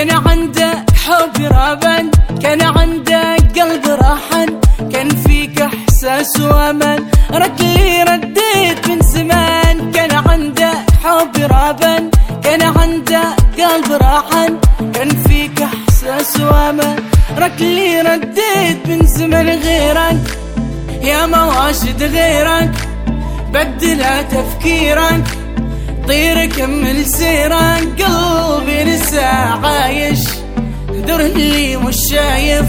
كان عنده حب رابن كان عنده قلب راحن كان فيك إحساس وأمان. ركلي رديت من زمان كان عنده حب رابن كان عنده قلب راحن كان فيك إحساس وأمان. ركلي رديت من زمان غيرك يا مواشد غيرك بدل تفكيرك طير كمل سيرك. دور اللي مش شايف.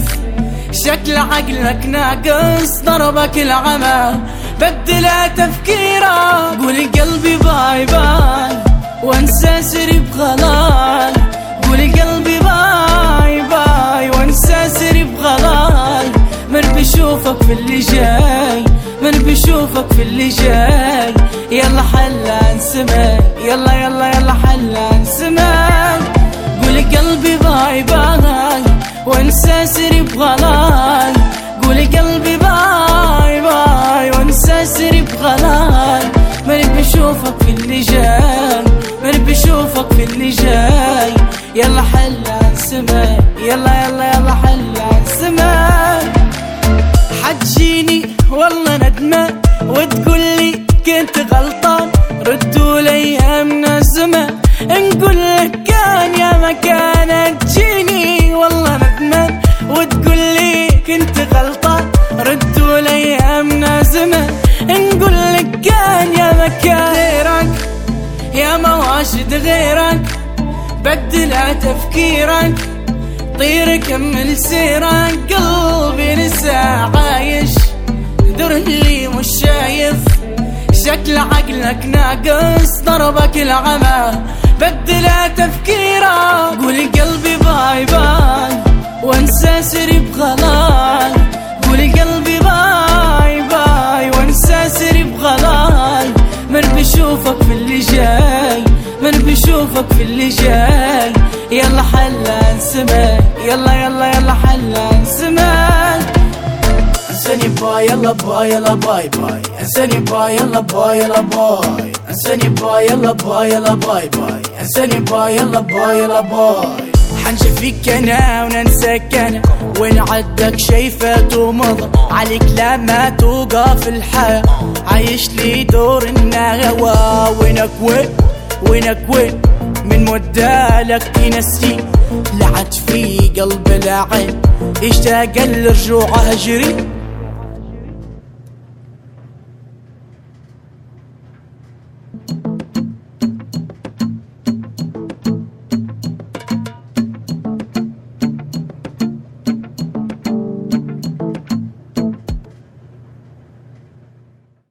شكل عقلك ناقص ضربك العمى. بدل تفكيرك قول قلبي bye bye. وانسى سري بغلال قول قلبي bye bye. وانسى سري بغلال من بشوفك في اللي جاي. من بشوفك في اللي جاي. يلا حلا انسمع يلا يلا يلا حلا انسمع قول قلبي bye bye. وانسى سري بغلاي قول قلبي bye bye وانسى سري بغلاي من بشوفك في اللي جاي من بشوفك في اللي جاي يلا حلا انسمع يلا يلا يلا حلا انسمع حتجيني والله ندمة وتقول لي كنت غلطان. ردوا لي ايامنا زمان نقول لك كان يا مكان تجيني غلطان ردوا لي ايامنا زمان نقول لك كان يا مكان غيرك يا مواشد غيرك. بدل تفكيرك طير كمل سيرك قلبي لسه عايش دور اللي مش شايف. شكل عقلك ناقص ضربك العمى. اللي جاي من بشوفك في اللي جاي. يلا حلا انسمع يلا يلا يلا حلا انسمع أنساني bye يلا bye يلا bye bye. أنساني bye يلا bye يلا bye. أنساني bye يلا bye يلا bye bye. أنساني باي يلا باي يلا باي. حنشفيك أنا وننساك أنا. وين عدك شايفات ومضى عليك لما توقف الحياة. عايش لي دور النغوى وينك وين وينك وين من مدة لك تنسي لعت في قلب العين. اشتاق الرجوع هجري.